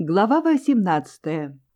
Глава 18.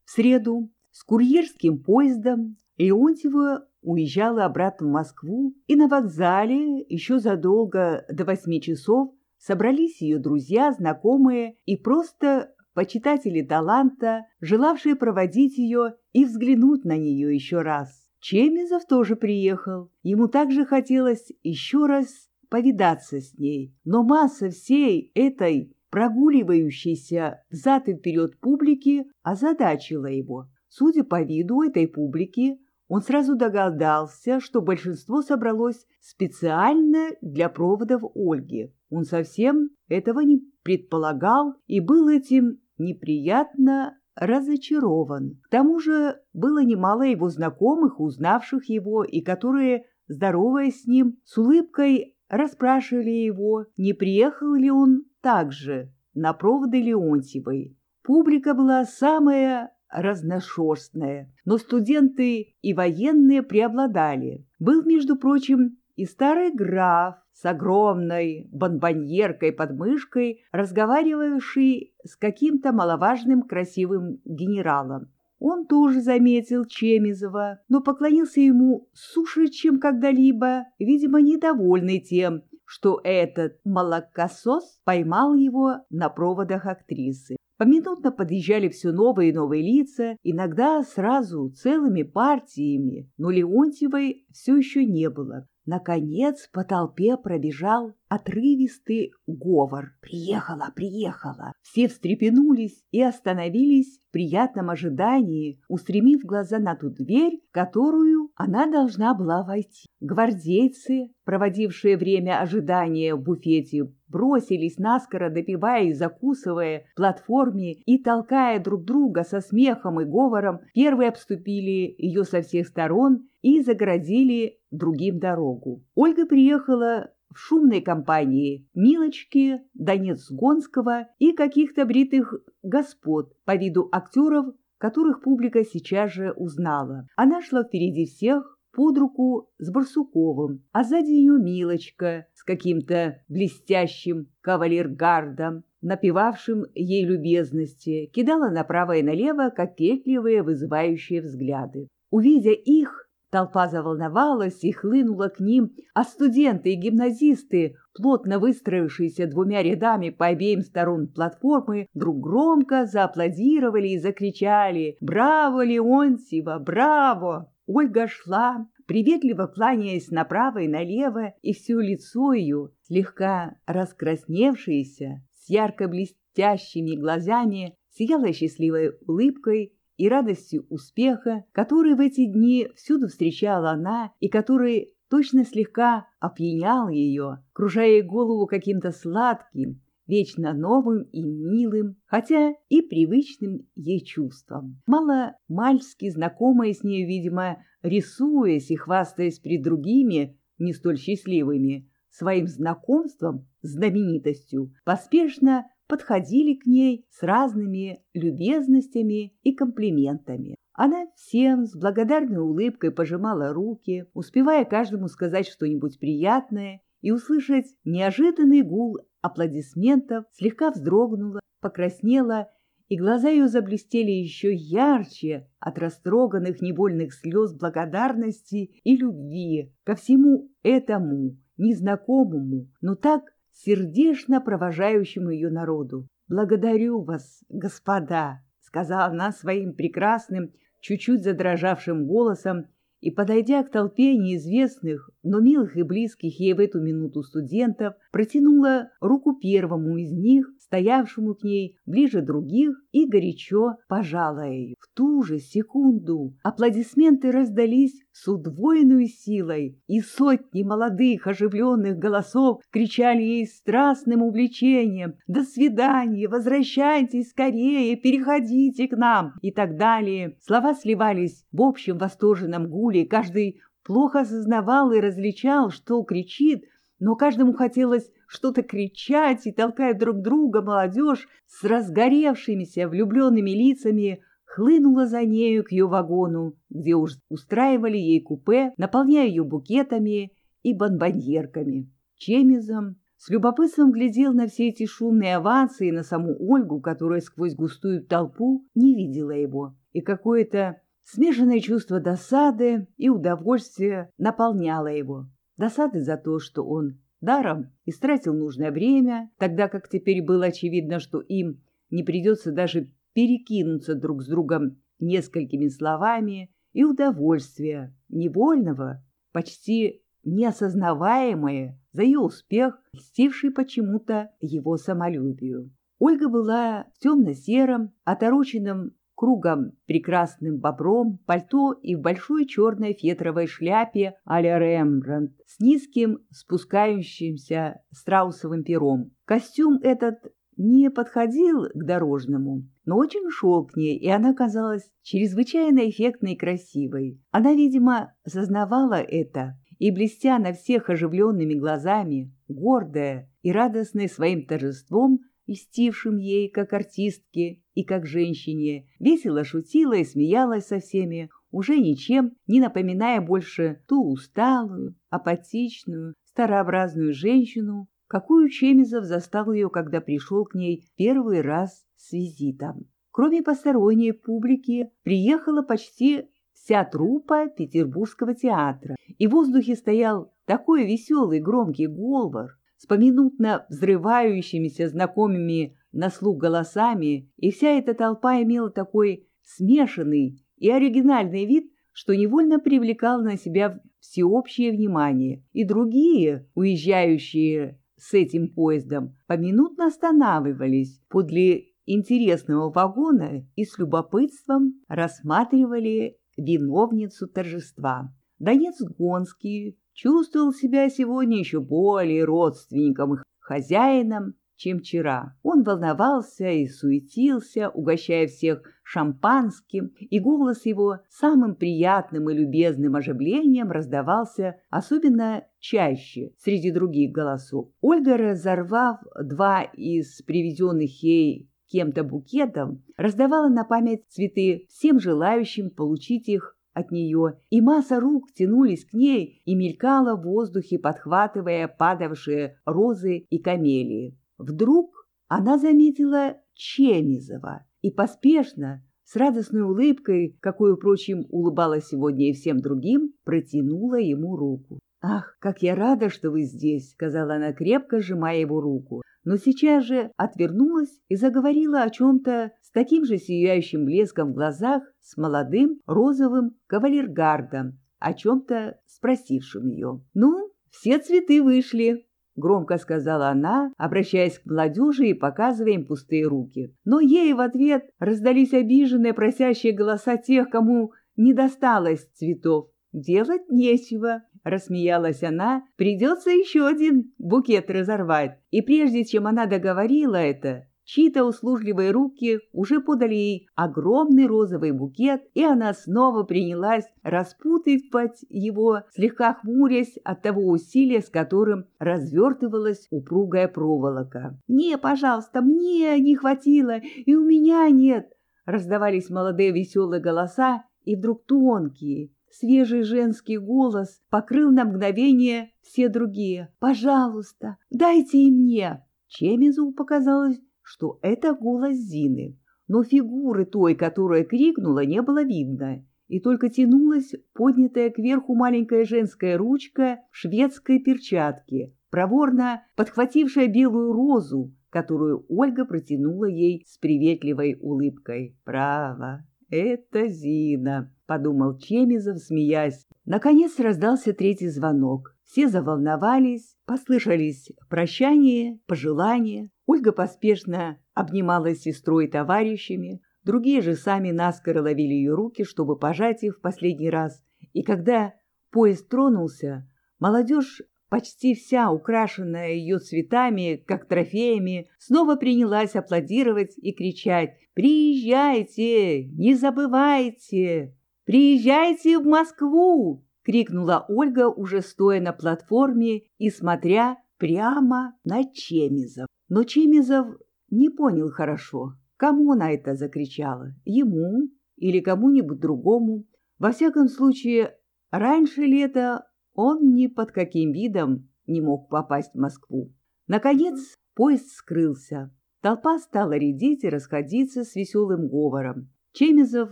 В среду с курьерским поездом Леонтьева уезжала обратно в Москву, и на вокзале еще задолго до восьми часов собрались ее друзья, знакомые и просто почитатели таланта, желавшие проводить ее и взглянуть на нее еще раз. Чемизов тоже приехал. Ему также хотелось еще раз повидаться с ней, но масса всей этой прогуливающейся взад и вперед публики озадачила его. Судя по виду этой публики, он сразу догадался, что большинство собралось специально для проводов Ольги. Он совсем этого не предполагал и был этим неприятно разочарован. К тому же было немало его знакомых, узнавших его, и которые, здороваясь с ним, с улыбкой расспрашивали его, не приехал ли он также на проводы Леонтьевой. Публика была самая разношерстная, но студенты и военные преобладали. Был, между прочим, и старый граф с огромной бонбоньеркой под мышкой, разговаривавший с каким-то маловажным красивым генералом. Он тоже заметил Чемизова, но поклонился ему суше, чем когда-либо, видимо, недовольный тем, что этот молокосос поймал его на проводах актрисы. Поминутно подъезжали все новые и новые лица, иногда сразу целыми партиями, но Леонтьевой все еще не было. Наконец по толпе пробежал отрывистый говор. «Приехала, приехала!» Все встрепенулись и остановились в приятном ожидании, устремив глаза на ту дверь, которую она должна была войти. Гвардейцы, проводившие время ожидания в буфете, бросились наскоро, допивая и закусывая в платформе и толкая друг друга со смехом и говором, первые обступили ее со всех сторон и загородили другим дорогу. Ольга приехала в шумной компании Милочки, Донец-Гонского и каких-то бритых господ по виду актеров, которых публика сейчас же узнала. Она шла впереди всех, под руку с Барсуковым, а сзади ее Милочка с каким-то блестящим кавалергардом, напевавшим ей любезности, кидала направо и налево кокетливые вызывающие взгляды. Увидя их, толпа заволновалась и хлынула к ним, а студенты и гимназисты, плотно выстроившиеся двумя рядами по обеим сторон платформы, вдруг громко зааплодировали и закричали «Браво, Леонтьева! Браво!» Ольга шла, приветливо кланяясь направо и налево, и все лицо ее, слегка раскрасневшееся, с ярко блестящими глазами, сияло счастливой улыбкой и радостью успеха, который в эти дни всюду встречала она и который точно слегка опьянял ее, кружая голову каким-то сладким, вечно новым и милым, хотя и привычным ей чувством. Мало мальски знакомая с нею, видимо, рисуясь и хвастаясь перед другими, не столь счастливыми, своим знакомством, знаменитостью, поспешно подходили к ней с разными любезностями и комплиментами. Она всем с благодарной улыбкой пожимала руки, успевая каждому сказать что-нибудь приятное и услышать неожиданный гул аплодисментов, слегка вздрогнула, покраснела, и глаза ее заблестели еще ярче от растроганных невольных слез благодарности и любви ко всему этому незнакомому, но так сердечно провожающему ее народу. «Благодарю вас, господа», — сказала она своим прекрасным, чуть-чуть задрожавшим голосом, и, подойдя к толпе неизвестных, но милых и близких ей в эту минуту студентов, протянула руку первому из них, стоявшему к ней ближе других, и горячо пожала ее. В ту же секунду аплодисменты раздались с удвоенной силой, и сотни молодых оживленных голосов кричали ей страстным увлечением «До свидания! Возвращайтесь скорее! Переходите к нам!» и так далее. Слова сливались в общем восторженном гуле, каждый плохо осознавал и различал, что кричит, но каждому хотелось что-то кричать, и, толкая друг друга, молодежь с разгоревшимися влюбленными лицами хлынула за нею к ее вагону, где уж устраивали ей купе, наполняя ее букетами и бонбоньерками. Чемизом с любопытством глядел на все эти шумные авансы и на саму Ольгу, которая сквозь густую толпу не видела его. И какое-то смешанное чувство досады и удовольствия наполняло его. Досады за то, что он даром истратил нужное время, тогда как теперь было очевидно, что им не придется даже перекинуться друг с другом несколькими словами, и удовольствие невольного, почти неосознаваемое за ее успех, льстивший почему-то его самолюбию. Ольга была темно-сером, отороченном кругом прекрасным бобром, пальто и в большой черной фетровой шляпе а-ля Рембрандт с низким спускающимся страусовым пером. Костюм этот не подходил к дорожному, но очень шел к ней, и она казалась чрезвычайно эффектной и красивой. Она, видимо, сознавала это, и, блестя на всех оживленными глазами, гордая и радостная своим торжеством, льстившим ей, как артистке и как женщине, весело шутила и смеялась со всеми, уже ничем не напоминая больше ту усталую, апатичную, старообразную женщину, какую Чемизов застал ее, когда пришел к ней первый раз с визитом. Кроме посторонней публики, приехала почти вся труппа Петербургского театра, и в воздухе стоял такой веселый громкий говор с поминутно взрывающимися знакомыми на слух голосами, и вся эта толпа имела такой смешанный и оригинальный вид, что невольно привлекал на себя всеобщее внимание, и другие, уезжающие с этим поездом поминутно останавливались подле интересного вагона и с любопытством рассматривали виновницу торжества. Донец Гонский чувствовал себя сегодня еще более родственником их хозяином, чем вчера. Он волновался и суетился, угощая всех шампанским, и голос его самым приятным и любезным оживлением раздавался особенно чаще среди других голосов. Ольга, разорвав два из привезенных ей кем-то букетов, раздавала на память цветы всем желающим получить их от нее, и масса рук тянулись к ней и мелькала в воздухе, подхватывая падавшие розы и камелии. Вдруг она заметила Чемизова и поспешно, с радостной улыбкой, какой, впрочем, улыбалась сегодня и всем другим, протянула ему руку. «Ах, как я рада, что вы здесь!» — сказала она, крепко сжимая его руку. Но сейчас же отвернулась и заговорила о чем-то таким же сияющим блеском в глазах с молодым розовым кавалергардом, о чем-то спросившим ее. «Ну, все цветы вышли», — громко сказала она, обращаясь к молодежи и показывая им пустые руки. Но ей в ответ раздались обиженные просящие голоса тех, кому не досталось цветов. «Делать нечего», — рассмеялась она, — «придется еще один букет разорвать». И прежде чем она договорила это, Чьи-то услужливые руки уже подали ей огромный розовый букет, и она снова принялась распутывать его, слегка хмурясь от того усилия, с которым развертывалась упругая проволока. «Не, пожалуйста, мне не хватило, и у меня нет!» Раздавались молодые веселые голоса, и вдруг тонкие, свежий женский голос покрыл на мгновение все другие. «Пожалуйста, дайте и мне!» Чемизу показалось, что это голос Зины, но фигуры той, которая крикнула, не было видно, и только тянулась поднятая кверху маленькая женская ручка в шведской перчатке, проворно подхватившая белую розу, которую Ольга протянула ей с приветливой улыбкой. «Право, это Зина», — подумал Чемизов, смеясь. Наконец раздался третий звонок. Все заволновались, послышались прощания, пожелания. Ольга поспешно обнималась сестрой и товарищами, другие же сами наскоро ловили ее руки, чтобы пожать их в последний раз. И когда поезд тронулся, молодежь, почти вся украшенная ее цветами, как трофеями, снова принялась аплодировать и кричать «Приезжайте! Не забывайте! Приезжайте в Москву!» — крикнула Ольга, уже стоя на платформе и смотря прямо на Чемизов. Но Чемизов не понял хорошо, кому она это закричала, ему или кому-нибудь другому. Во всяком случае, раньше лета он ни под каким видом не мог попасть в Москву. Наконец поезд скрылся. Толпа стала редеть и расходиться с веселым говором. Чемизов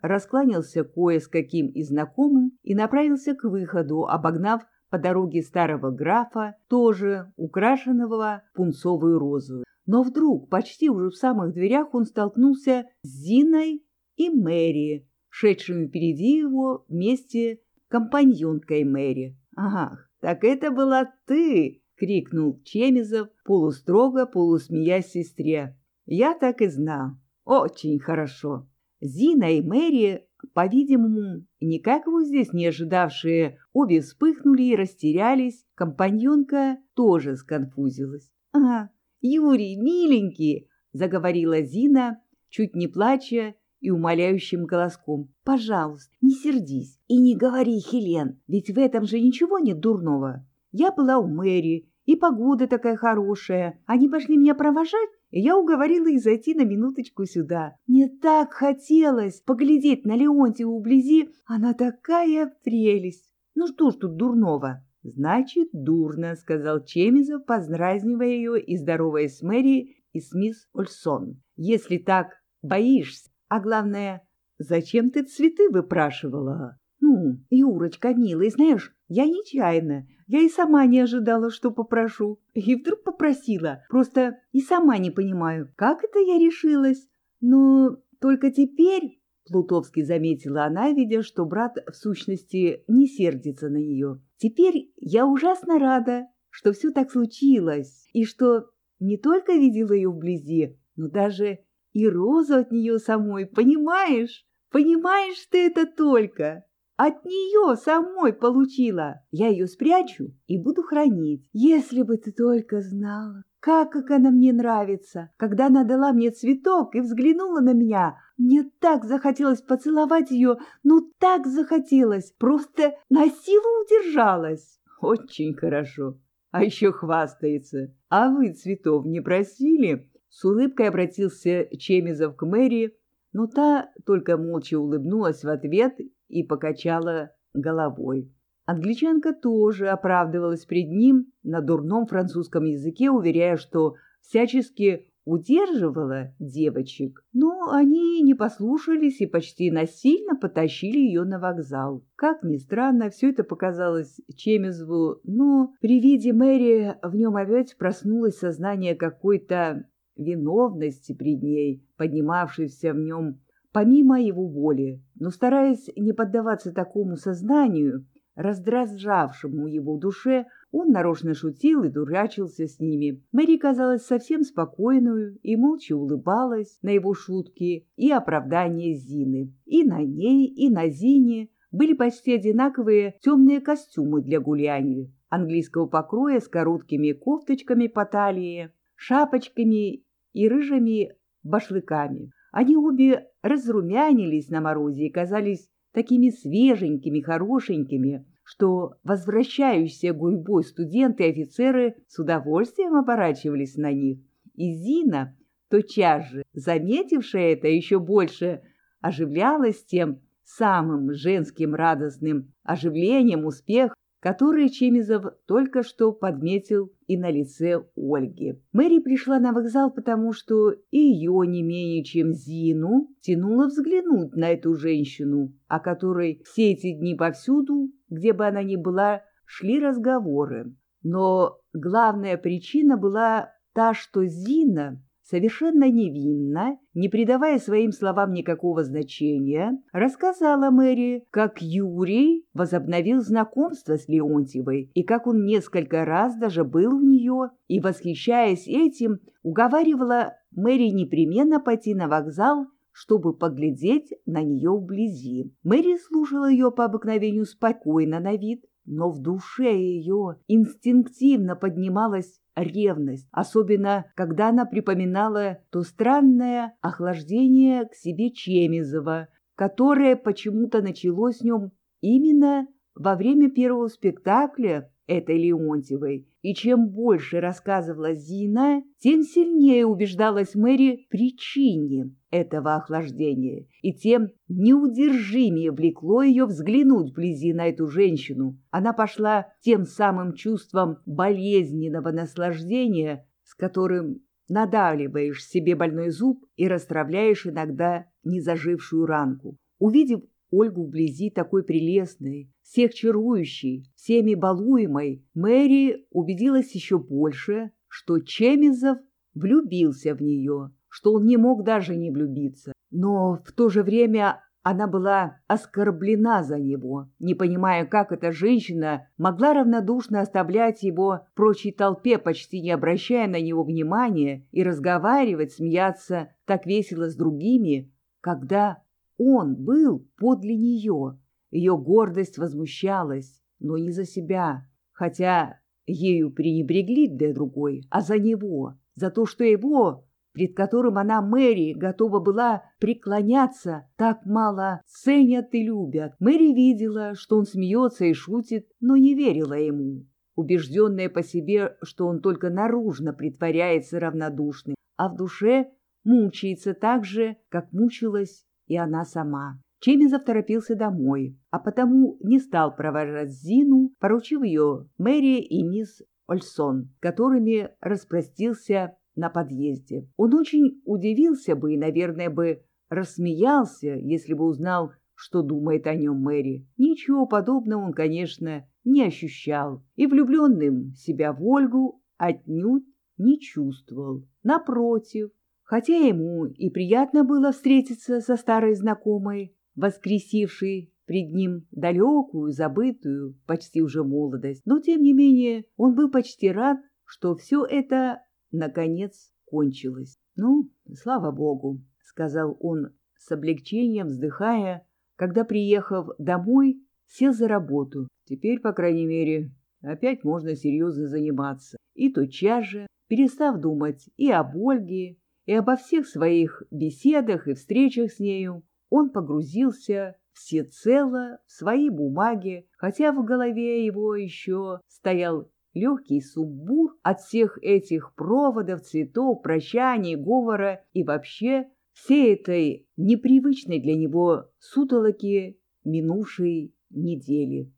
раскланялся кое с каким и знакомым и направился к выходу, обогнав по дороге старого графа, тоже украшенного пунцовой розою. Но вдруг, почти уже в самых дверях, он столкнулся с Зиной и Мэри, шедшими впереди его вместе компаньонкой Мэри. «Ах, так это была ты!» — крикнул Чемизов, полустрого, полусмеясь сестре. «Я так и знал. Очень хорошо». Зина и Мэри, по-видимому, никак его здесь не ожидавшие, обе вспыхнули и растерялись. Компаньонка тоже сконфузилась. «А, Юрий, миленький!» — заговорила Зина, чуть не плача и умоляющим голоском. «Пожалуйста, не сердись и не говори, Хелен, ведь в этом же ничего нет дурного. Я была у Мэри, и погода такая хорошая. Они пошли меня провожать, я уговорила их зайти на минуточку сюда. Мне так хотелось поглядеть на Леонтьеву вблизи. Она такая прелесть. Ну что ж тут дурного?» «Значит, дурно», — сказал Чемизов, поздразнивая ее и здороваясь с Мэри и с мисс Ольсон. «Если так боишься, а главное, зачем ты цветы выпрашивала?» «Ну, Юрочка, милый, знаешь, я нечаянно. Я и сама не ожидала, что попрошу. И вдруг попросила. Просто и сама не понимаю, как это я решилась. Но только теперь Плутовский заметила она, видя, что брат в сущности не сердится на нее. «Теперь я ужасно рада, что все так случилось, и что не только видела ее вблизи, но даже и розу от нее самой, понимаешь? Понимаешь ты это только? От нее самой получила. Я ее спрячу и буду хранить. Если бы ты только знала, как, как она мне нравится. Когда она дала мне цветок и взглянула на меня, мне так захотелось поцеловать ее, ну так захотелось, просто на силу удержалась. Очень хорошо. А еще хвастается. А вы цветов не просили? С улыбкой обратился Чемизов к Мэри, но та только молча улыбнулась в ответ и покачала головой. Англичанка тоже оправдывалась перед ним на дурном французском языке, уверяя, что всячески удерживала девочек, но они не послушались и почти насильно потащили ее на вокзал. Как ни странно, все это показалось Чемизову, но при виде Мэри в нем опять проснулось сознание какой-то виновности пред ней, поднимавшейся в нем помимо его воли, но стараясь не поддаваться такому сознанию, раздражавшему его душе, он нарочно шутил и дурачился с ними. Мэри казалась совсем спокойную и молча улыбалась на его шутки и оправдания Зины. И на ней, и на Зине были почти одинаковые темные костюмы для гуляния, английского покроя с короткими кофточками по талии, шапочками и рыжими башлыками. Они обе разрумянились на морозе и казались такими свеженькими, хорошенькими, что возвращающиеся гурьбой студенты и офицеры с удовольствием оборачивались на них. И Зина, тотчас же, заметившая это еще больше, оживлялась тем самым женским радостным оживлением успех, которые Чемизов только что подметил и на лице Ольги. Мэри пришла на вокзал, потому что ее не менее чем Зину тянуло взглянуть на эту женщину, о которой все эти дни повсюду, где бы она ни была, шли разговоры. Но главная причина была та, что Зина совершенно невинно, не придавая своим словам никакого значения, рассказала Мэри, как Юрий возобновил знакомство с Леонтьевой и как он несколько раз даже был у нее, и, восхищаясь этим, уговаривала Мэри непременно пойти на вокзал, чтобы поглядеть на нее вблизи. Мэри слушала ее по обыкновению спокойно на вид, но в душе ее инстинктивно поднималась ревность, особенно когда она припоминала то странное охлаждение к себе Чемизова, которое почему-то началось с нем именно во время первого спектакля этой Леонтьевой. И чем больше рассказывала Зина, тем сильнее убеждалась Мэри причине этого охлаждения, и тем неудержимее влекло ее взглянуть вблизи на эту женщину. Она пошла тем самым чувством болезненного наслаждения, которым надавливаешь себе больной зуб и расстравляешь иногда незажившую ранку. Увидев Ольгу вблизи такой прелестной, всех чарующей, всеми балуемой, Мэри убедилась еще больше, что Чемизов влюбился в нее, что он не мог даже не влюбиться. Но в то же время она была оскорблена за него, не понимая, как эта женщина могла равнодушно оставлять его в прочей толпе, почти не обращая на него внимания, и разговаривать, смеяться так весело с другими, когда он был подле нее. Ее гордость возмущалась, но не за себя, хотя ею пренебрегли для другой, а за него, за то, что его пред которым она, Мэри, готова была преклоняться, так мало ценят и любят. Мэри видела, что он смеется и шутит, но не верила ему, убежденная по себе, что он только наружно притворяется равнодушным, а в душе мучается так же, как мучилась и она сама. Чемизов торопился домой, а потому не стал провожать Зину, поручив ее Мэри и мисс Ольсон, которыми распростился на подъезде. Он очень удивился бы и, наверное, бы рассмеялся, если бы узнал, что думает о нем Мэри. Ничего подобного он, конечно, не ощущал и влюбленным себя в Ольгу отнюдь не чувствовал. Напротив, хотя ему и приятно было встретиться со старой знакомой, воскресившей пред ним далекую, забытую, почти уже молодость, но, тем не менее, он был почти рад, что все это наконец кончилось. «Ну, слава богу», — сказал он с облегчением, вздыхая, когда, приехав домой, сел за работу. Теперь, по крайней мере, опять можно серьезно заниматься. И тотчас же, перестав думать и об Ольге, и обо всех своих беседах и встречах с нею, он погрузился всецело в свои бумаги, хотя в голове его еще стоял легкий сумбур от всех этих проводов, цветов, прощаний, говора и вообще всей этой непривычной для него сутолоки минувшей недели.